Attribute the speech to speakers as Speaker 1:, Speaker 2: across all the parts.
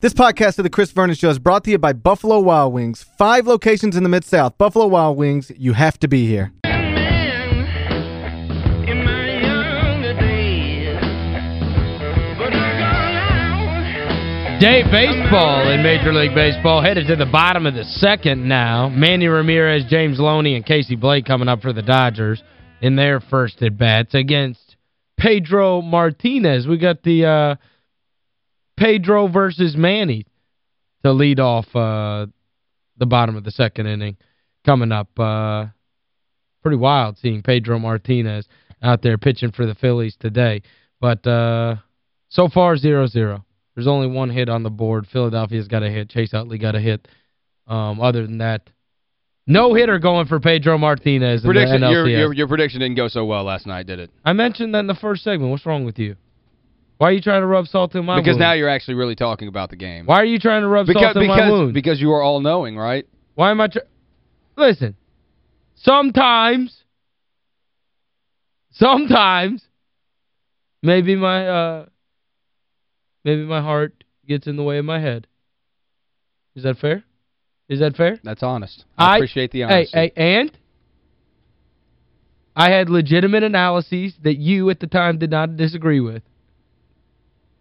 Speaker 1: This podcast of the Chris Vernon Show is brought to you by Buffalo Wild Wings. Five locations in the Mid-South. Buffalo Wild Wings, you have to be here.
Speaker 2: Day baseball in Major League Baseball headed to the bottom of the second now. Manny Ramirez, James Loney, and Casey Blake coming up for the Dodgers in their first at-bats against Pedro Martinez. We got the uh, Pedro versus Manny to lead off uh, the bottom of the second inning coming up. Uh, pretty wild seeing Pedro Martinez out there pitching for the Phillies today. But uh, so far, 0-0. There's only one hit on the board. Philadelphia's got a hit. Chase Utley got a hit. Um, other than that, no hitter going for Pedro Martinez
Speaker 3: prediction, your, your, your prediction didn't go so well last night, did it?
Speaker 2: I mentioned that in the first segment. What's wrong with you? Why are you trying to rub salt in my
Speaker 3: Because
Speaker 2: wound?
Speaker 3: now you're actually really talking about the game.
Speaker 2: Why are you trying to rub
Speaker 3: because,
Speaker 2: salt in
Speaker 3: because,
Speaker 2: my wound?
Speaker 3: Because you are all-knowing, right?
Speaker 2: Why am I... Listen, sometimes, sometimes, maybe my... uh Maybe my heart gets in the way of my head. Is that fair? Is that fair?
Speaker 3: That's honest. I, I appreciate the honesty.
Speaker 2: Hey, hey, and I had legitimate analyses that you at the time did not disagree with.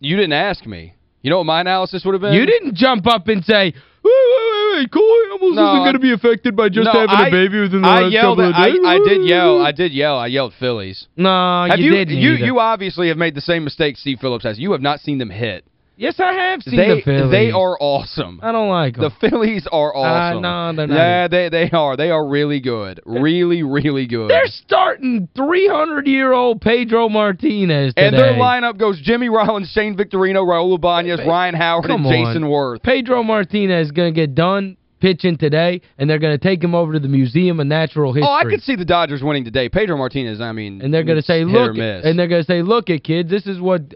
Speaker 3: You didn't ask me. You know what my analysis would have been?
Speaker 2: You didn't jump up and say, wait, wait, wait, Cole Hamels no, isn't going to be affected by just
Speaker 3: no,
Speaker 2: having
Speaker 3: I,
Speaker 2: a baby within the
Speaker 3: I
Speaker 2: last
Speaker 3: yelled,
Speaker 2: couple of days.
Speaker 3: I, I did yell. I did yell. I yelled Phillies.
Speaker 2: No, you,
Speaker 3: you
Speaker 2: didn't
Speaker 3: You,
Speaker 2: either.
Speaker 3: you obviously have made the same mistake Steve Phillips has. You have not seen them hit.
Speaker 2: Yes, I have seen
Speaker 3: they,
Speaker 2: the Phillies.
Speaker 3: They are awesome.
Speaker 2: I don't like them.
Speaker 3: The Phillies are awesome.
Speaker 2: Uh, no, they're not.
Speaker 3: Yeah, they, they are. They are really good. Really, really good.
Speaker 2: They're starting 300-year-old Pedro Martinez today.
Speaker 3: And their lineup goes Jimmy Rollins, Shane Victorino, Raul Ibanez, Ryan Howard,
Speaker 2: Come
Speaker 3: and Jayson
Speaker 2: on.
Speaker 3: Worth.
Speaker 2: Pedro Martinez is going to get done pitching today, and they're going to take him over to the Museum of Natural History.
Speaker 3: Oh, I could see the Dodgers winning today. Pedro Martinez, I mean,
Speaker 2: And they're going to say, look, and they're going to say, look it, kids, this is what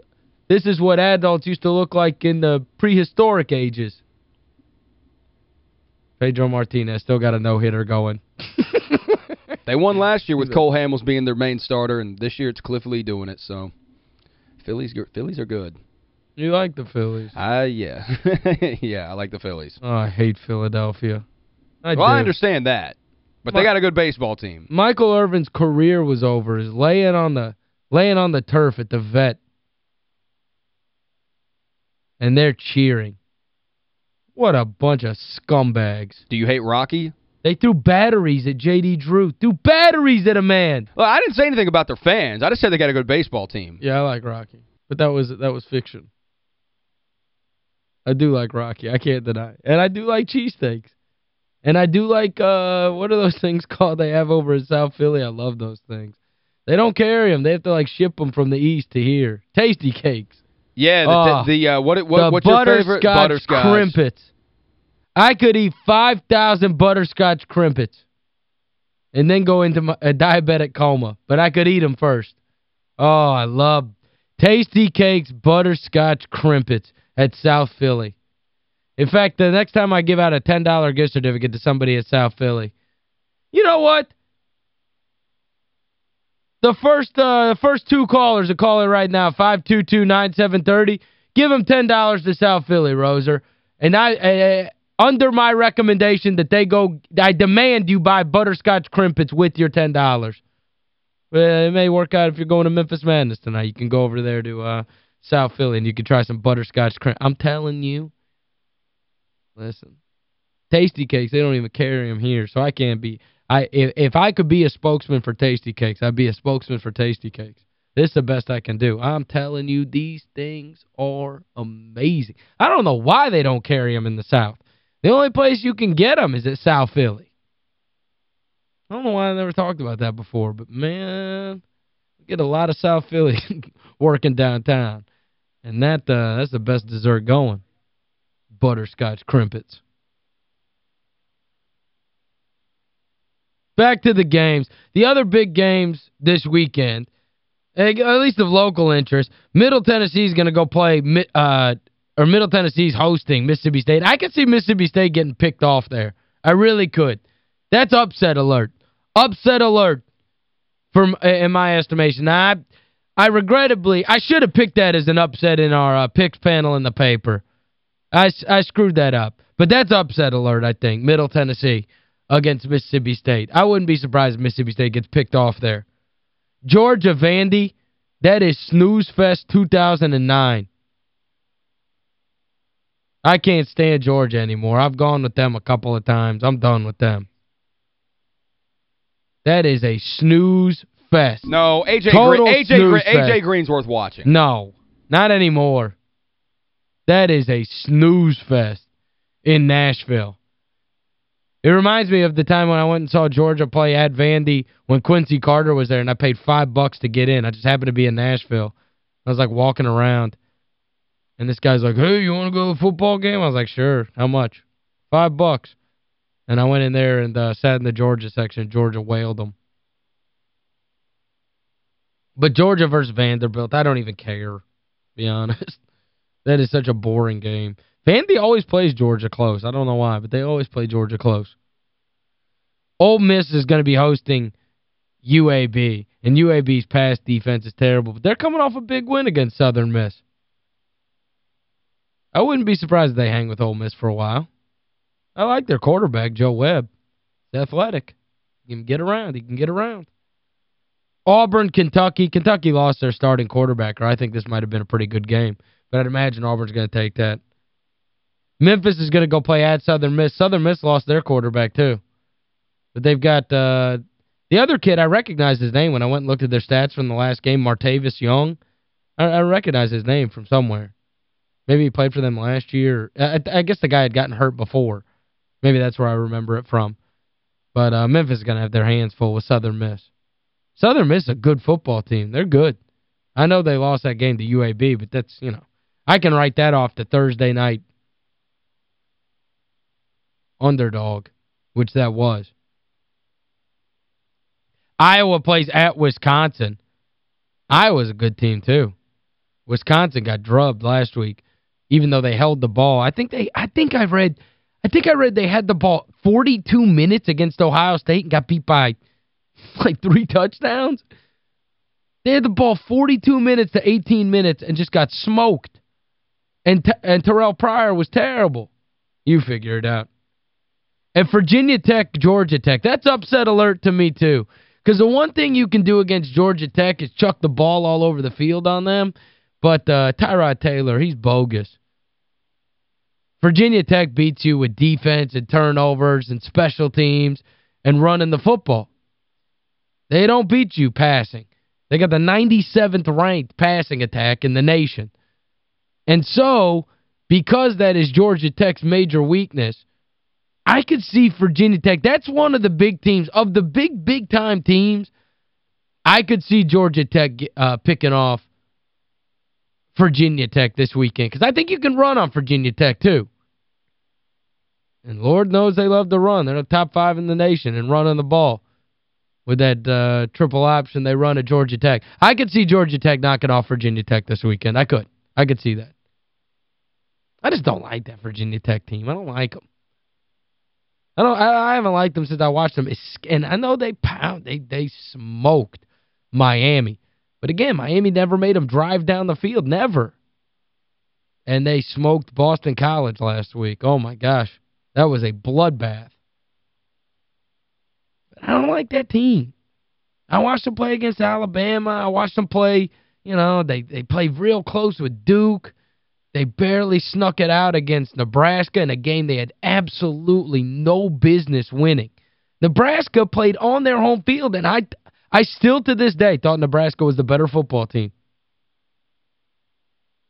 Speaker 2: this is what adults used to look like in the prehistoric ages. Pedro Martinez still got a no-hitter going.
Speaker 3: they won last year with Cole Hamels being their main starter, and this year it's Cliff Lee doing it, so Phillies Phillies are good.
Speaker 2: You like the Phillies?
Speaker 3: Uh, yeah. yeah, I like the Phillies.
Speaker 2: Oh, I hate Philadelphia. I
Speaker 3: well,
Speaker 2: do.
Speaker 3: I understand that. But My, they got a good baseball team.
Speaker 2: Michael Irvin's career was over. Is laying on the laying on the turf at the vet and they're cheering. What a bunch of scumbags.
Speaker 3: Do you hate Rocky?
Speaker 2: They threw batteries at J.D. Drew. Threw batteries at a man.
Speaker 3: Well, I didn't say anything about their fans. I just said they got a good baseball team.
Speaker 2: Yeah, I like Rocky. But that was that was fiction. I do like Rocky. I can't deny. And I do like cheesesteaks. And I do like, uh, what are those things called they have over in South Philly? I love those things. They don't carry them. They have to, like, ship them from the east to here. Tastykakes.
Speaker 3: Yeah, the,
Speaker 2: oh,
Speaker 3: the, the uh, what, what,
Speaker 2: the
Speaker 3: what's your favorite?
Speaker 2: Butterscotch crimpets. I could eat 5,000 butterscotch crimpets and then go into my, a diabetic coma. But I could eat them first. Oh, I love Tastykakes Butterscotch Crimpets at South Philly. In fact, the next time I give out a $10 gift certificate to somebody at South Philly, you know what? The first uh, first two callers are calling right now, 522-9730. Give them $10 to South Philly, Roser. And I uh, under my recommendation that they go, I demand you buy butterscotch crimpets with your $10. Uh, it may work out if you're going to Memphis Madness tonight. You can go over there to uh, South Philly and you can try some butterscotch crimp. I'm telling you. Listen. Tastykakes, they don't even carry them here, so I can't be I if, if I could be a spokesman for Tastykakes, I'd be a spokesman for Tastykakes. This is the best I can do. I'm telling you, these things are amazing. I don't know why they don't carry them in the South. The only place you can get them is at South Philly. I don't know why I never talked about that before, but man, we get a lot of South Philly working downtown. And that uh, that's the best dessert going. Butterscotch crimpets. Back to the games. The other big games this weekend, at least of local interest, Middle Tennessee is going to go play, uh, or Middle Tennessee's hosting Mississippi State. I could see Mississippi State getting picked off there. I really could. That's upset alert. Upset alert from in my estimation. Now, I, I regrettably, I should have picked that as an upset in our uh, picks panel in the paper. I, I screwed that up. But that's upset alert, I think. Middle Tennessee against Mississippi State. I wouldn't be surprised if Mississippi State gets picked off there. Georgia Vandy, that is Snooze Fest 2009. I can't stand Georgia anymore. I've gone with them a couple of times. I'm done with them. That is a snooze fest.
Speaker 3: No, AJ
Speaker 2: Total
Speaker 3: Green, AJ, Green, AJ. Green's worth watching.
Speaker 2: No, not anymore. That is a snooze fest in Nashville. It reminds me of the time when I went and saw Georgia play at Vandy when Quincy Carter was there and I paid five bucks to get in. I just happened to be in Nashville. I was like walking around. And this guy's like, hey, you want to go to a football game? I was like, sure. How much? Five bucks. And I went in there and uh, sat in the Georgia section. Georgia wailed them. But Georgia versus Vanderbilt, I don't even care, to be honest. That is such a boring game. Vandy always plays Georgia close. I don't know why, but they always play Georgia close. Ole Miss is going to be hosting UAB, and UAB's pass defense is terrible. But they're coming off a big win against Southern Miss. I wouldn't be surprised if they hang with Ole Miss for a while. I like their quarterback, Joe Webb. He's athletic. He can get around. He can get around. Auburn, Kentucky. Kentucky lost their starting quarterback, or I think this might have been a pretty good game. But I'd imagine Auburn's going to take that. Memphis is going to go play at Southern Miss. Southern Miss lost their quarterback, too. But they've got uh, the other kid, I recognized his name when I went and looked at their stats from the last game, Martevious Young. I, I recognize his name from somewhere. Maybe he played for them last year. I, I guess the guy had gotten hurt before. Maybe that's where I remember it from. But uh, Memphis is going to have their hands full with Southern Miss. Southern Miss is a good football team. They're good. I know they lost that game to UAB, but that's, you know, I can write that off to Thursday night underdog, which that was. Iowa plays at Wisconsin. Iowa's a good team, too. Wisconsin got drubbed last week, even though they held the ball. I think they I think I read I think I read they had the ball 42 minutes against Ohio State and got beat by like three touchdowns. They had the ball 42 minutes to 18 minutes and just got smoked. And and Terrelle Pryor was terrible. You figure it out. And Virginia Tech, Georgia Tech, that's upset alert to me too. Because the one thing you can do against Georgia Tech is chuck the ball all over the field on them. But uh, Tyrod Taylor, he's bogus. Virginia Tech beats you with defense and turnovers and special teams and running the football. They don't beat you passing. They got the 97th ranked passing attack in the nation. And so, because that is Georgia Tech's major weakness, I could see Virginia Tech. That's one of the big teams. Of the big, big-time teams, I could see Georgia Tech uh, picking off Virginia Tech this weekend. Because I think you can run on Virginia Tech, too. And Lord knows they love to run. They're the top five in the nation and running the ball with that uh, triple option they run at Georgia Tech. I could see Georgia Tech knocking off Virginia Tech this weekend. I could. I could see that. I just don't like that Virginia Tech team. I don't like them. I don't I, I haven't liked them since I watched them. And I know they pound they they smoked Miami. But again, Miami never made them drive down the field, never. And they smoked Boston College last week. Oh my gosh. That was a bloodbath. I don't like that team. I watched them play against Alabama. I watched them play, you know, they they played real close with Duke. They barely snuck it out against Nebraska in a game they had absolutely no business winning. Nebraska played on their home field, and I I still to this day thought Nebraska was the better football team.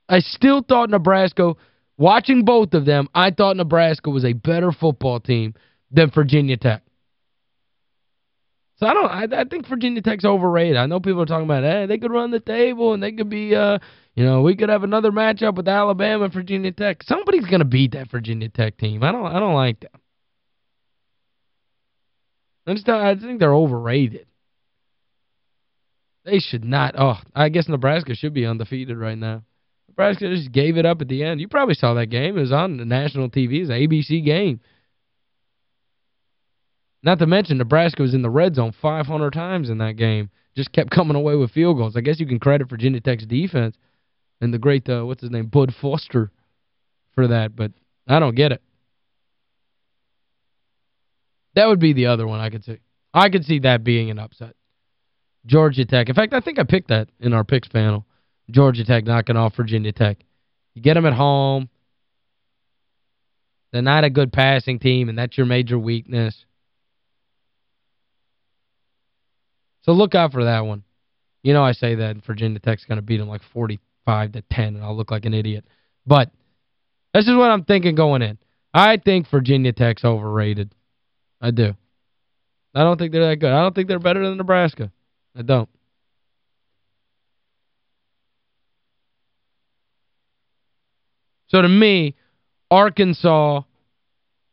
Speaker 2: I still thought Nebraska, watching both of them, I thought Nebraska was a better football team than Virginia Tech. So I don't I, I think Virginia Tech's overrated. I know people are talking about, hey, they could run the table and they could be uh you know, we could have another matchup with Alabama and Virginia Tech. Somebody's going to beat that Virginia Tech team. I don't I don't like them. I just I think they're overrated. They should not. Oh, I guess Nebraska should be undefeated right now. Nebraska just gave it up at the end. You probably saw that game. It was on the national TV. It was an ABC game. Not to mention, Nebraska was in the red zone 500 times in that game. Just kept coming away with field goals. I guess you can credit Virginia Tech's defense and the great, uh, what's his name, Bud Foster for that. But I don't get it. That would be the other one I could see. I could see that being an upset. Georgia Tech. In fact, I think I picked that in our picks panel. Georgia Tech knocking off Virginia Tech. You get them at home. They're not a good passing team, and that's your major weakness. So look out for that one. You know I say that Virginia Tech's going to beat them like 45 to 10, and I'll look like an idiot. But this is what I'm thinking going in. I think Virginia Tech's overrated. I do. I don't think they're that good. I don't think they're better than Nebraska. I don't. So to me, Arkansas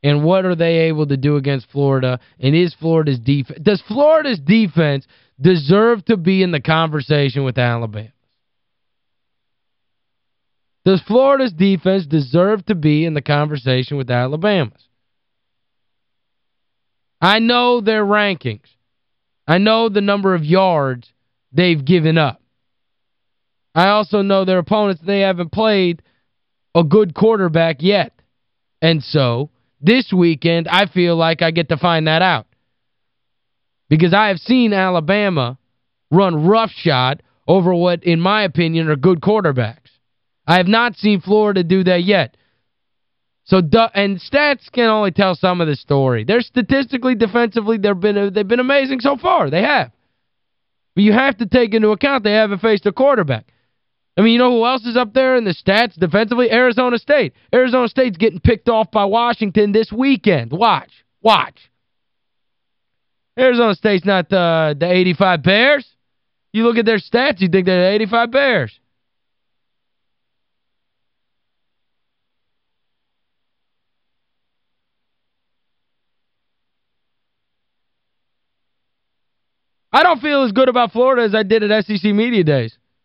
Speaker 2: and what are they able to do against Florida and is Florida's defense does Florida's defense deserve to be in the conversation with Alabama? Does Florida's defense deserve to be in the conversation with Alabama's? I know their rankings. I know the number of yards they've given up. I also know their opponents, they haven't played a good quarterback yet. And so, this weekend, I feel like I get to find that out. Because I have seen Alabama run roughshod over what, in my opinion, are good quarterbacks. I have not seen Florida do that yet. So and stats can only tell some of the story. They're statistically, defensively, they've been they've been amazing so far. They have. But you have to take into account they haven't faced a quarterback. I mean, you know who else is up there in the stats defensively? Arizona State. Arizona State's getting picked off by Washington this weekend. Watch. Watch. Arizona State's not uh, the 85 Bears. You look at their stats, you think they're the 85 Bears. I don't feel as good about Florida as I did at SEC Media Days.